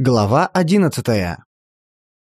Глава одиннадцатая.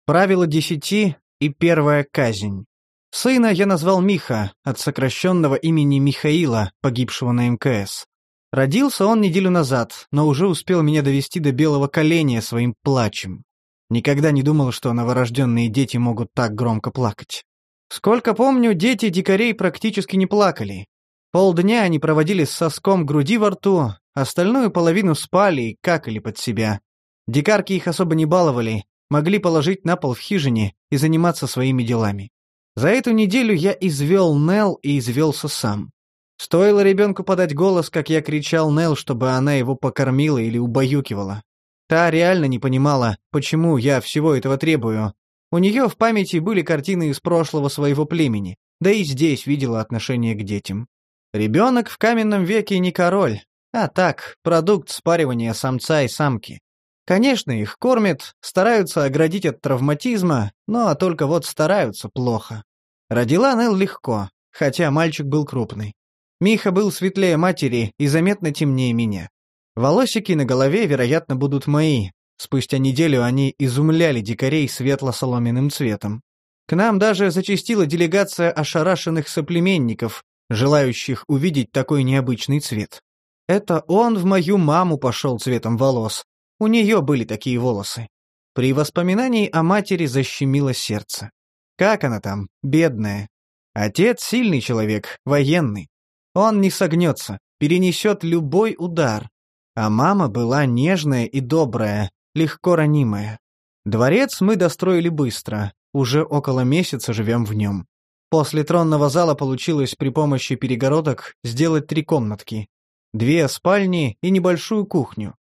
Правило десяти и первая казнь. Сына я назвал Миха, от сокращенного имени Михаила, погибшего на МКС. Родился он неделю назад, но уже успел меня довести до белого коленя своим плачем. Никогда не думал, что новорожденные дети могут так громко плакать. Сколько помню, дети дикарей практически не плакали. Полдня они проводили с соском груди во рту, остальную половину спали и какали под себя. Дикарки их особо не баловали, могли положить на пол в хижине и заниматься своими делами. За эту неделю я извел Нел и извелся сам. Стоило ребенку подать голос, как я кричал Нел, чтобы она его покормила или убаюкивала. Та реально не понимала, почему я всего этого требую. У нее в памяти были картины из прошлого своего племени, да и здесь видела отношение к детям. Ребенок в каменном веке не король, а так, продукт спаривания самца и самки. Конечно, их кормят, стараются оградить от травматизма, но только вот стараются плохо. Родила Нел легко, хотя мальчик был крупный. Миха был светлее матери и заметно темнее меня. Волосики на голове, вероятно, будут мои. Спустя неделю они изумляли дикарей светло-соломенным цветом. К нам даже зачастила делегация ошарашенных соплеменников, желающих увидеть такой необычный цвет. Это он в мою маму пошел цветом волос, у нее были такие волосы. При воспоминании о матери защемило сердце. Как она там, бедная? Отец сильный человек, военный. Он не согнется, перенесет любой удар. А мама была нежная и добрая, легко ранимая. Дворец мы достроили быстро, уже около месяца живем в нем. После тронного зала получилось при помощи перегородок сделать три комнатки. Две спальни и небольшую кухню.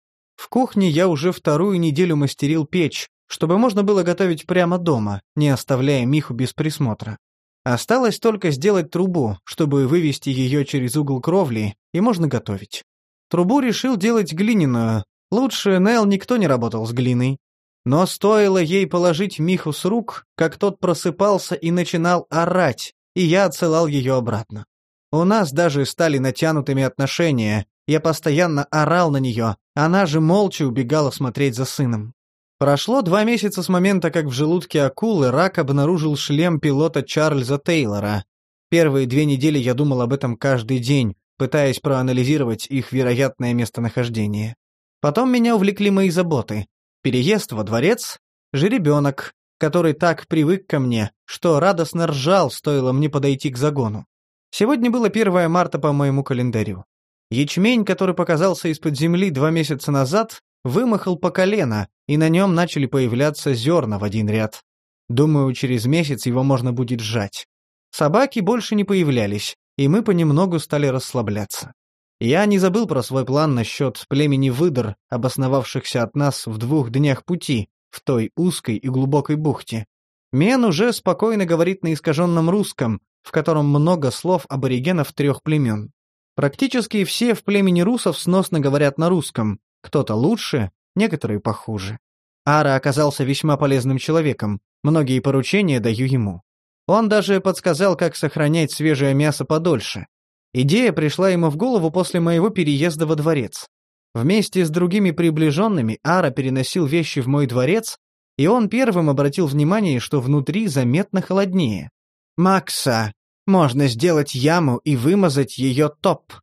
В кухне я уже вторую неделю мастерил печь, чтобы можно было готовить прямо дома, не оставляя Миху без присмотра. Осталось только сделать трубу, чтобы вывести ее через угол кровли, и можно готовить. Трубу решил делать глиняную. Лучше Нел никто не работал с глиной. Но стоило ей положить Миху с рук, как тот просыпался и начинал орать, и я отсылал ее обратно. У нас даже стали натянутыми отношения, я постоянно орал на нее, она же молча убегала смотреть за сыном. Прошло два месяца с момента, как в желудке акулы рак обнаружил шлем пилота Чарльза Тейлора. Первые две недели я думал об этом каждый день, пытаясь проанализировать их вероятное местонахождение. Потом меня увлекли мои заботы. Переезд во дворец, жеребенок, который так привык ко мне, что радостно ржал, стоило мне подойти к загону. Сегодня было 1 марта по моему календарю. Ячмень, который показался из-под земли два месяца назад, вымахал по колено, и на нем начали появляться зерна в один ряд. Думаю, через месяц его можно будет сжать. Собаки больше не появлялись, и мы понемногу стали расслабляться. Я не забыл про свой план насчет племени выдр, обосновавшихся от нас в двух днях пути, в той узкой и глубокой бухте. Мен уже спокойно говорит на искаженном русском, в котором много слов аборигенов трех племен. Практически все в племени русов сносно говорят на русском, кто-то лучше, некоторые похуже. Ара оказался весьма полезным человеком, многие поручения даю ему. Он даже подсказал, как сохранять свежее мясо подольше. Идея пришла ему в голову после моего переезда во дворец. Вместе с другими приближенными Ара переносил вещи в мой дворец, и он первым обратил внимание, что внутри заметно холоднее. «Макса, можно сделать яму и вымазать ее топ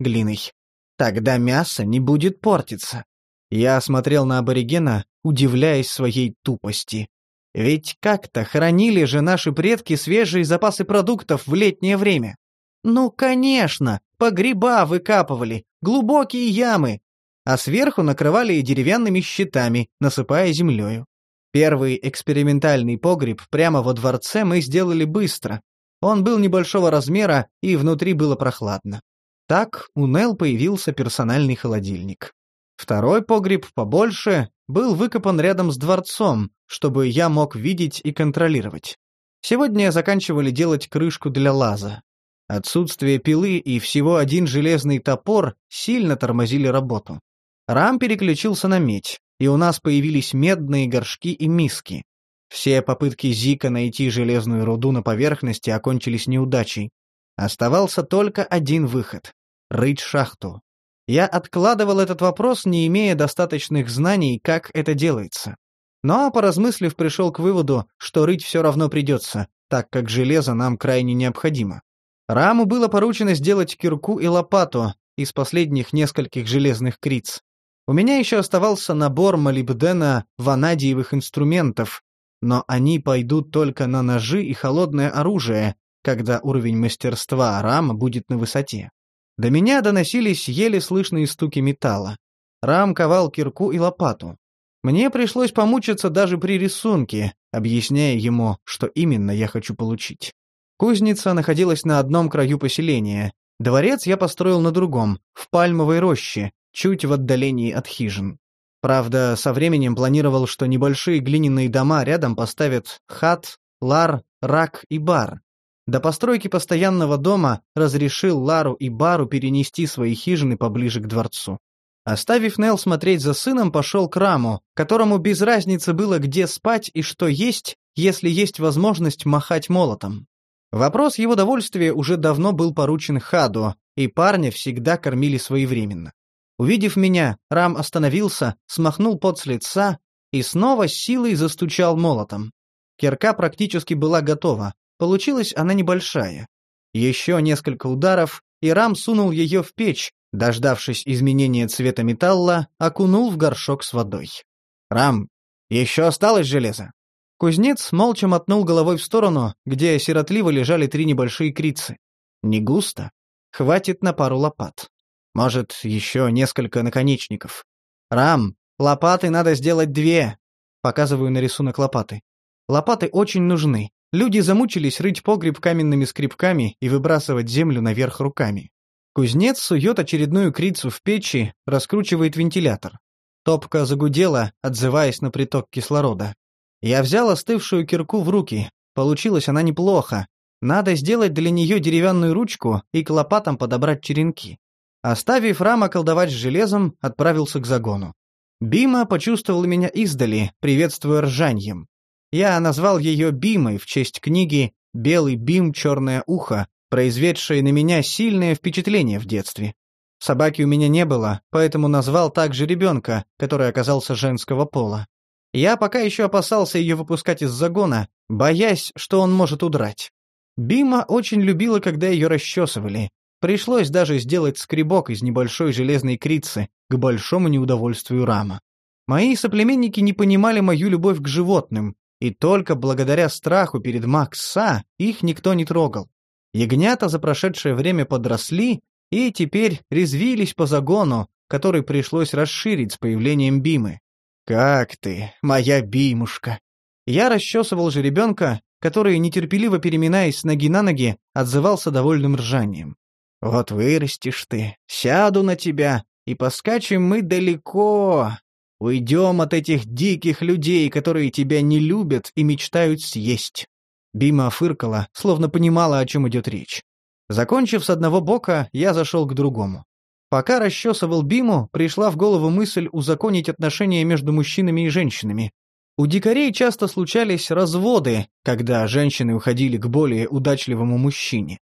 глиной. Тогда мясо не будет портиться. Я смотрел на аборигена, удивляясь своей тупости. Ведь как-то хранили же наши предки свежие запасы продуктов в летнее время. Ну, конечно, погреба выкапывали, глубокие ямы, а сверху накрывали деревянными щитами, насыпая землею. Первый экспериментальный погреб прямо во дворце мы сделали быстро, он был небольшого размера, и внутри было прохладно. Так у Нел появился персональный холодильник. Второй погреб побольше был выкопан рядом с дворцом, чтобы я мог видеть и контролировать. Сегодня заканчивали делать крышку для лаза. Отсутствие пилы и всего один железный топор сильно тормозили работу. Рам переключился на медь, и у нас появились медные горшки и миски. Все попытки Зика найти железную руду на поверхности окончились неудачей. Оставался только один выход — рыть шахту. Я откладывал этот вопрос, не имея достаточных знаний, как это делается. Но, поразмыслив, пришел к выводу, что рыть все равно придется, так как железо нам крайне необходимо. Раму было поручено сделать кирку и лопату из последних нескольких железных криц. У меня еще оставался набор молибдена ванадиевых инструментов, но они пойдут только на ножи и холодное оружие, когда уровень мастерства Рама будет на высоте. До меня доносились еле слышные стуки металла. Рам ковал кирку и лопату. Мне пришлось помучиться даже при рисунке, объясняя ему, что именно я хочу получить. Кузница находилась на одном краю поселения. Дворец я построил на другом, в пальмовой роще, чуть в отдалении от хижин. Правда, со временем планировал, что небольшие глиняные дома рядом поставят хат, лар, рак и бар. До постройки постоянного дома разрешил Лару и Бару перенести свои хижины поближе к дворцу. Оставив Нел смотреть за сыном, пошел к Раму, которому без разницы было, где спать и что есть, если есть возможность махать молотом. Вопрос его довольствия уже давно был поручен Хаду, и парня всегда кормили своевременно. Увидев меня, Рам остановился, смахнул пот с лица и снова силой застучал молотом. Кирка практически была готова, получилась она небольшая. Еще несколько ударов, и Рам сунул ее в печь, дождавшись изменения цвета металла, окунул в горшок с водой. «Рам, еще осталось железо?» Кузнец молча мотнул головой в сторону, где сиротливо лежали три небольшие крицы. Не густо. Хватит на пару лопат. Может, еще несколько наконечников. Рам, лопаты надо сделать две. Показываю на рисунок лопаты. Лопаты очень нужны. Люди замучились рыть погреб каменными скребками и выбрасывать землю наверх руками. Кузнец сует очередную крицу в печи, раскручивает вентилятор. Топка загудела, отзываясь на приток кислорода. Я взял остывшую кирку в руки. Получилось она неплохо. Надо сделать для нее деревянную ручку и к лопатам подобрать черенки. Оставив Рама колдовать с железом, отправился к загону. Бима почувствовал меня издали, приветствуя ржаньем. Я назвал ее Бимой в честь книги «Белый Бим. Черное ухо», произведшей на меня сильное впечатление в детстве. Собаки у меня не было, поэтому назвал также ребенка, который оказался женского пола. Я пока еще опасался ее выпускать из загона, боясь, что он может удрать. Бима очень любила, когда ее расчесывали, Пришлось даже сделать скребок из небольшой железной крицы, к большому неудовольствию Рама. Мои соплеменники не понимали мою любовь к животным, и только благодаря страху перед Макса их никто не трогал. Ягнята за прошедшее время подросли и теперь резвились по загону, который пришлось расширить с появлением Бимы. «Как ты, моя Бимушка!» Я расчесывал же ребенка, который, нетерпеливо переминаясь с ноги на ноги, отзывался довольным ржанием. Вот вырастешь ты, сяду на тебя, и поскачем мы далеко. Уйдем от этих диких людей, которые тебя не любят и мечтают съесть». Бима фыркала, словно понимала, о чем идет речь. Закончив с одного бока, я зашел к другому. Пока расчесывал Биму, пришла в голову мысль узаконить отношения между мужчинами и женщинами. У дикарей часто случались разводы, когда женщины уходили к более удачливому мужчине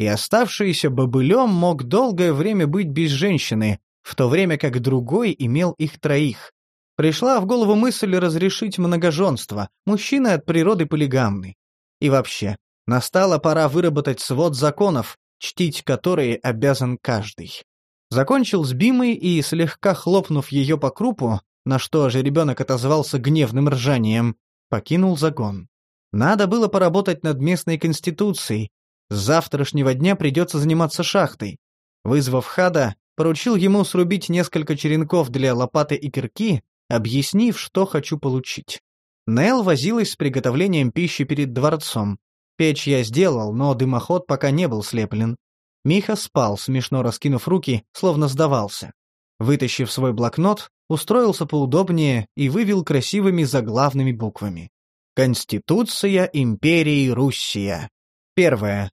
и оставшийся бобылем мог долгое время быть без женщины, в то время как другой имел их троих. Пришла в голову мысль разрешить многоженство, мужчины от природы полигамны. И вообще, настала пора выработать свод законов, чтить которые обязан каждый. Закончил с Бимой и, слегка хлопнув ее по крупу, на что же ребенок отозвался гневным ржанием, покинул загон. Надо было поработать над местной конституцией, с завтрашнего дня придется заниматься шахтой. Вызвав Хада, поручил ему срубить несколько черенков для лопаты и кирки, объяснив, что хочу получить. Нел возилась с приготовлением пищи перед дворцом. Печь я сделал, но дымоход пока не был слеплен. Миха спал, смешно раскинув руки, словно сдавался. Вытащив свой блокнот, устроился поудобнее и вывел красивыми заглавными буквами. Конституция империи Руссия. Первое.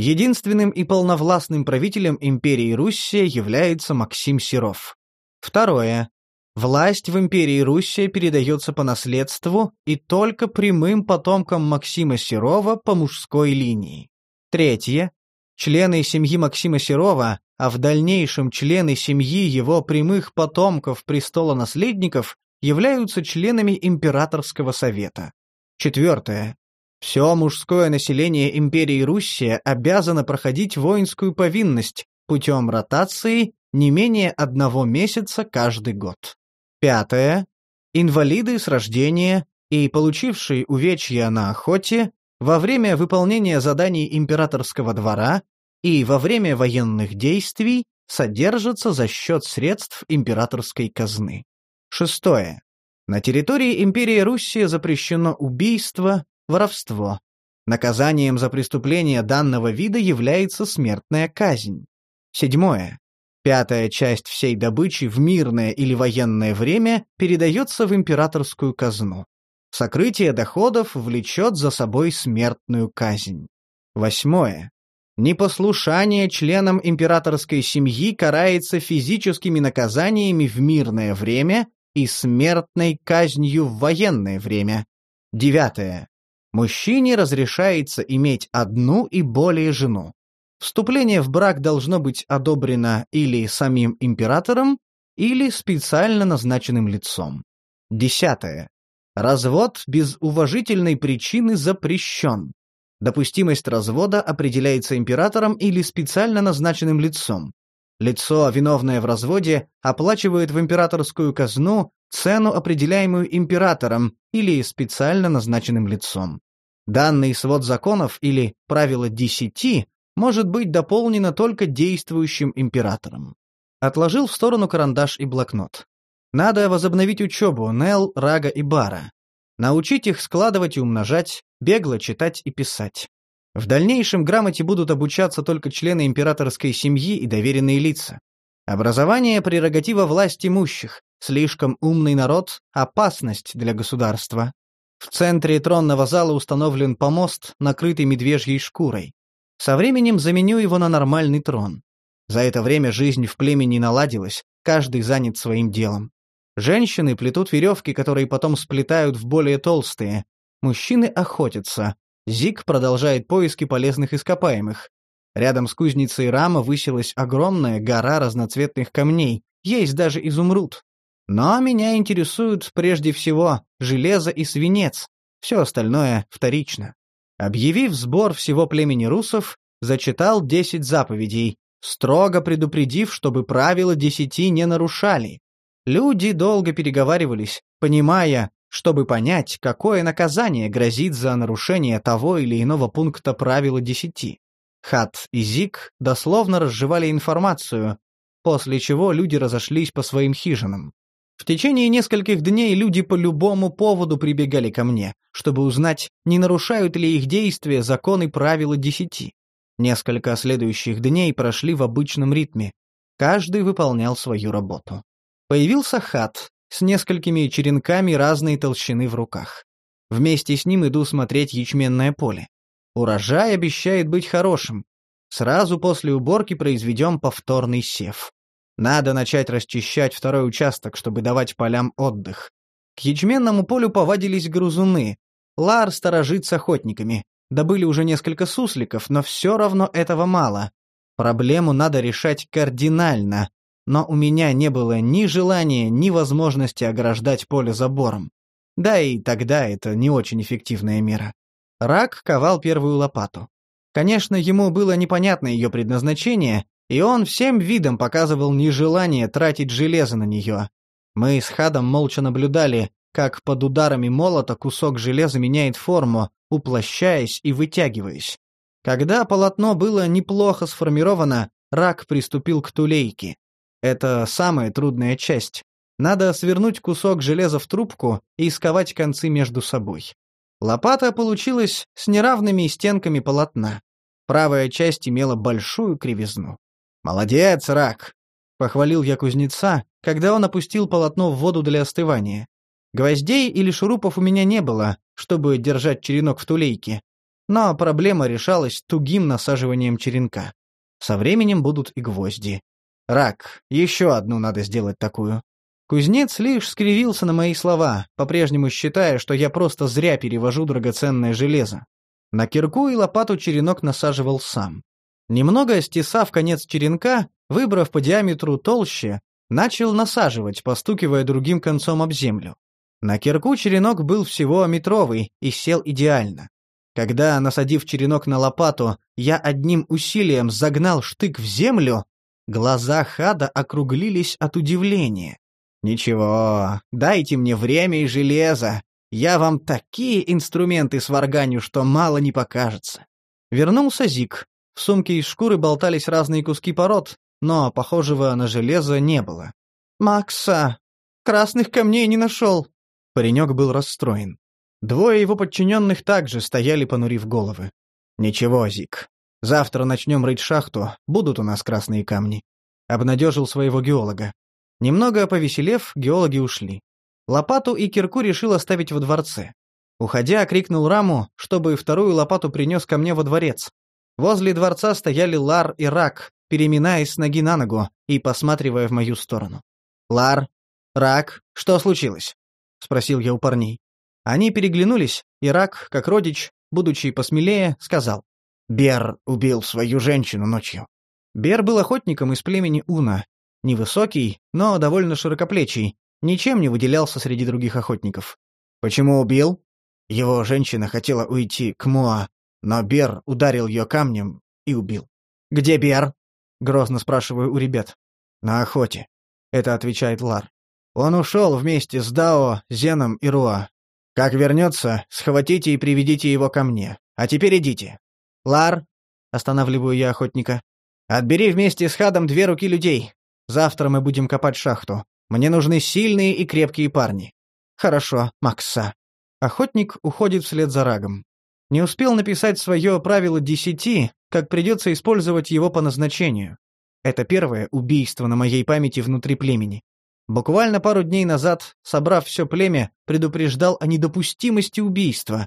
Единственным и полновластным правителем империи Руссия является Максим Серов. Второе. Власть в империи Руссия передается по наследству и только прямым потомкам Максима Серова по мужской линии. Третье. Члены семьи Максима Серова, а в дальнейшем члены семьи его прямых потомков престола-наследников являются членами Императорского совета. Четвертое. Все мужское население империи Руссия обязано проходить воинскую повинность путем ротации не менее одного месяца каждый год. Пятое. Инвалиды с рождения и получившие увечья на охоте во время выполнения заданий императорского двора и во время военных действий содержатся за счет средств императорской казны. Шестое. На территории империи Руссия запрещено убийство, воровство. Наказанием за преступление данного вида является смертная казнь. Седьмое. Пятая часть всей добычи в мирное или военное время передается в императорскую казну. Сокрытие доходов влечет за собой смертную казнь. Восьмое. Непослушание членам императорской семьи карается физическими наказаниями в мирное время и смертной казнью в военное время. Девятое. Мужчине разрешается иметь одну и более жену. Вступление в брак должно быть одобрено или самим императором, или специально назначенным лицом. Десятое. Развод без уважительной причины запрещен. Допустимость развода определяется императором или специально назначенным лицом. Лицо, виновное в разводе, оплачивает в императорскую казну цену, определяемую императором или специально назначенным лицом. Данный свод законов или правило десяти может быть дополнено только действующим императором. Отложил в сторону карандаш и блокнот. Надо возобновить учебу Нел, Рага и Бара. Научить их складывать и умножать, бегло читать и писать. В дальнейшем грамоте будут обучаться только члены императорской семьи и доверенные лица. Образование – прерогатива власть имущих, слишком умный народ – опасность для государства. В центре тронного зала установлен помост, накрытый медвежьей шкурой. Со временем заменю его на нормальный трон. За это время жизнь в племени наладилась, каждый занят своим делом. Женщины плетут веревки, которые потом сплетают в более толстые. Мужчины охотятся. Зик продолжает поиски полезных ископаемых. Рядом с кузницей Рама высилась огромная гора разноцветных камней, есть даже изумруд. Но меня интересуют прежде всего железо и свинец, все остальное вторично. Объявив сбор всего племени русов, зачитал десять заповедей, строго предупредив, чтобы правила десяти не нарушали. Люди долго переговаривались, понимая, чтобы понять, какое наказание грозит за нарушение того или иного пункта правила десяти. Хат и Зик дословно разжевали информацию, после чего люди разошлись по своим хижинам. В течение нескольких дней люди по любому поводу прибегали ко мне, чтобы узнать, не нарушают ли их действия законы правила десяти. Несколько следующих дней прошли в обычном ритме. Каждый выполнял свою работу. Появился хат с несколькими черенками разной толщины в руках. Вместе с ним иду смотреть ячменное поле. Урожай обещает быть хорошим. Сразу после уборки произведем повторный сев. Надо начать расчищать второй участок, чтобы давать полям отдых. К ячменному полю повадились грузуны. Лар сторожит с охотниками. Добыли уже несколько сусликов, но все равно этого мало. Проблему надо решать кардинально, но у меня не было ни желания, ни возможности ограждать поле забором. Да и тогда это не очень эффективная мера. Рак ковал первую лопату. Конечно, ему было непонятно ее предназначение, и он всем видом показывал нежелание тратить железо на нее. Мы с Хадом молча наблюдали, как под ударами молота кусок железа меняет форму, уплощаясь и вытягиваясь. Когда полотно было неплохо сформировано, рак приступил к тулейке. Это самая трудная часть. Надо свернуть кусок железа в трубку и сковать концы между собой. Лопата получилась с неравными стенками полотна. Правая часть имела большую кривизну. «Молодец, рак!» — похвалил я кузнеца, когда он опустил полотно в воду для остывания. Гвоздей или шурупов у меня не было, чтобы держать черенок в тулейке, но проблема решалась тугим насаживанием черенка. Со временем будут и гвозди. Рак, еще одну надо сделать такую. Кузнец лишь скривился на мои слова, по-прежнему считая, что я просто зря перевожу драгоценное железо. На кирку и лопату черенок насаживал сам. Немного стесав конец черенка, выбрав по диаметру толще, начал насаживать, постукивая другим концом об землю. На кирку черенок был всего метровый и сел идеально. Когда, насадив черенок на лопату, я одним усилием загнал штык в землю, глаза Хада округлились от удивления. «Ничего, дайте мне время и железо. Я вам такие инструменты сварганю, что мало не покажется». Вернулся Зик. В сумке из шкуры болтались разные куски пород, но похожего на железо не было. «Макса! Красных камней не нашел!» Паренек был расстроен. Двое его подчиненных также стояли, понурив головы. «Ничего, Зик. Завтра начнем рыть шахту, будут у нас красные камни». Обнадежил своего геолога. Немного повеселев, геологи ушли. Лопату и кирку решил оставить во дворце. Уходя, крикнул Раму, чтобы вторую лопату принес ко мне во дворец. Возле дворца стояли Лар и Рак, переминаясь с ноги на ногу и посматривая в мою сторону. «Лар, Рак, что случилось?» — спросил я у парней. Они переглянулись, и Рак, как родич, будучи посмелее, сказал. «Бер убил свою женщину ночью». Бер был охотником из племени Уна. Невысокий, но довольно широкоплечий, ничем не выделялся среди других охотников. «Почему убил?» Его женщина хотела уйти к Моа, но Бер ударил ее камнем и убил. «Где Бер?» — грозно спрашиваю у ребят. «На охоте», — это отвечает Лар. «Он ушел вместе с Дао, Зеном и Руа. Как вернется, схватите и приведите его ко мне. А теперь идите. Лар, останавливаю я охотника, отбери вместе с Хадом две руки людей. Завтра мы будем копать шахту. Мне нужны сильные и крепкие парни. Хорошо, Макса. Охотник уходит вслед за Рагом. Не успел написать свое правило десяти, как придется использовать его по назначению. Это первое убийство на моей памяти внутри племени. Буквально пару дней назад, собрав все племя, предупреждал о недопустимости убийства.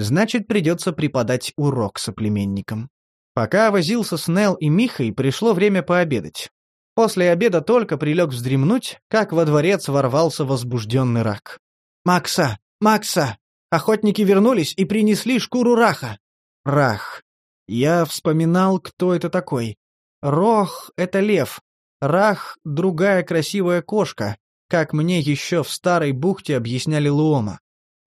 Значит, придется преподать урок соплеменникам. Пока возился с Нел и Михой, пришло время пообедать. После обеда только прилег вздремнуть, как во дворец ворвался возбужденный рак. «Макса! Макса! Охотники вернулись и принесли шкуру раха!» «Рах. Я вспоминал, кто это такой. Рох — это лев, Рах — другая красивая кошка, как мне еще в старой бухте объясняли Луома.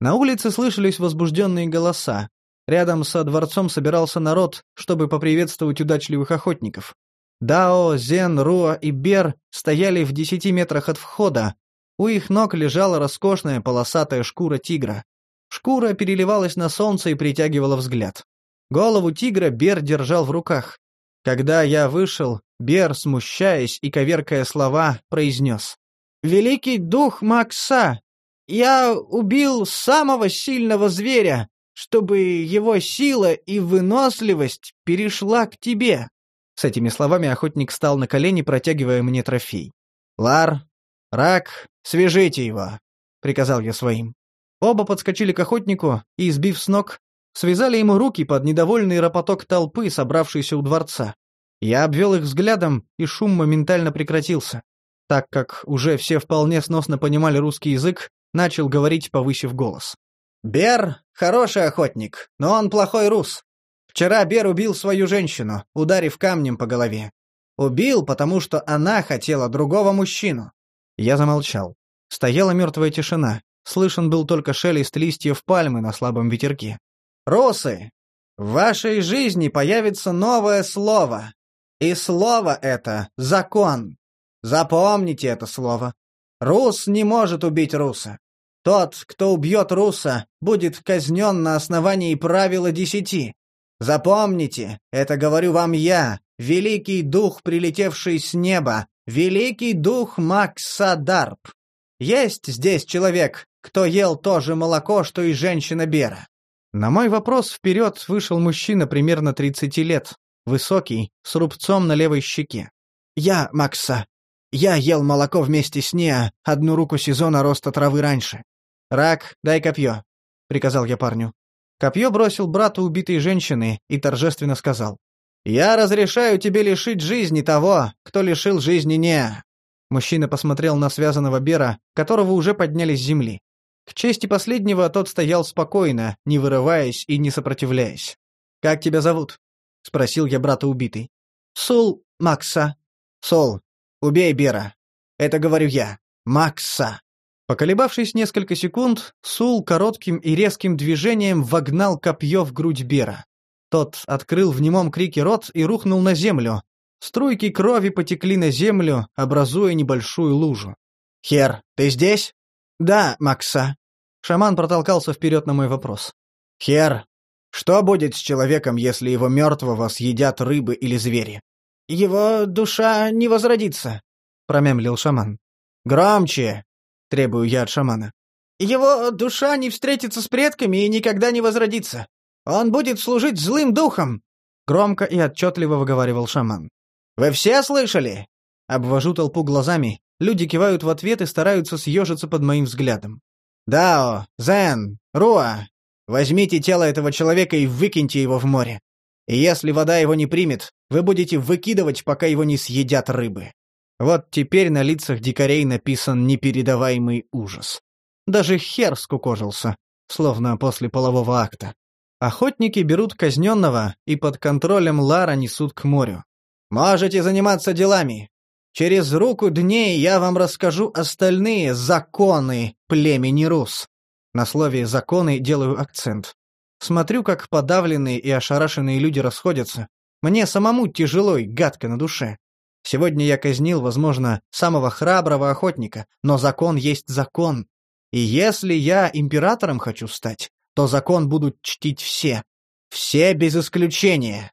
На улице слышались возбужденные голоса. Рядом со дворцом собирался народ, чтобы поприветствовать удачливых охотников. Дао, Зен, Руа и Бер стояли в десяти метрах от входа. У их ног лежала роскошная полосатая шкура тигра. Шкура переливалась на солнце и притягивала взгляд. Голову тигра Бер держал в руках. Когда я вышел, Бер, смущаясь и коверкая слова, произнес. «Великий дух Макса, я убил самого сильного зверя, чтобы его сила и выносливость перешла к тебе». С этими словами охотник встал на колени, протягивая мне трофей. «Лар, Рак, свяжите его», — приказал я своим. Оба подскочили к охотнику и, сбив с ног, связали ему руки под недовольный ропоток толпы, собравшейся у дворца. Я обвел их взглядом, и шум моментально прекратился. Так как уже все вполне сносно понимали русский язык, начал говорить, повысив голос. «Бер — хороший охотник, но он плохой рус. Вчера Бер убил свою женщину, ударив камнем по голове. Убил, потому что она хотела другого мужчину». Я замолчал. Стояла мертвая тишина. Слышен был только шелест листьев пальмы на слабом ветерке. «Русы, в вашей жизни появится новое слово. И слово это — закон. Запомните это слово. Рус не может убить руса. Тот, кто убьет руса, будет казнен на основании правила десяти. Запомните, это говорю вам я, великий дух, прилетевший с неба, великий дух Макса Дарп. Есть здесь человек, кто ел то же молоко, что и женщина Бера. На мой вопрос вперед вышел мужчина примерно 30 лет, высокий, с рубцом на левой щеке. «Я, Макса. Я ел молоко вместе с Неа, одну руку сезона роста травы раньше. Рак, дай копье», — приказал я парню. Копье бросил брату убитой женщины и торжественно сказал. «Я разрешаю тебе лишить жизни того, кто лишил жизни Неа». Мужчина посмотрел на связанного Бера, которого уже подняли с земли. К чести последнего тот стоял спокойно, не вырываясь и не сопротивляясь. «Как тебя зовут?» — спросил я брата убитый. Сул Макса. Сол, убей Бера. Это говорю я. Макса. Поколебавшись несколько секунд, Сул коротким и резким движением вогнал копье в грудь Бера. Тот открыл в немом крике рот и рухнул на землю. Струйки крови потекли на землю, образуя небольшую лужу. «Хер, ты здесь?» «Да, Макса». Шаман протолкался вперед на мой вопрос. «Хер, что будет с человеком, если его мертвого съедят рыбы или звери?» «Его душа не возродится», — промямлил шаман. «Громче!» — требую я от шамана. «Его душа не встретится с предками и никогда не возродится. Он будет служить злым духом!» — громко и отчетливо выговаривал шаман. «Вы все слышали?» Обвожу толпу глазами, люди кивают в ответ и стараются съежиться под моим взглядом. «Дао, Зен, Руа, возьмите тело этого человека и выкиньте его в море. И если вода его не примет, вы будете выкидывать, пока его не съедят рыбы. Вот теперь на лицах дикарей написан непередаваемый ужас. Даже хер скукожился, словно после полового акта. Охотники берут казненного и под контролем Лара несут к морю. «Можете заниматься делами. Через руку дней я вам расскажу остальные законы племени Рус». На слове «законы» делаю акцент. Смотрю, как подавленные и ошарашенные люди расходятся. Мне самому тяжело и гадко на душе. Сегодня я казнил, возможно, самого храброго охотника, но закон есть закон. И если я императором хочу стать, то закон будут чтить все. Все без исключения.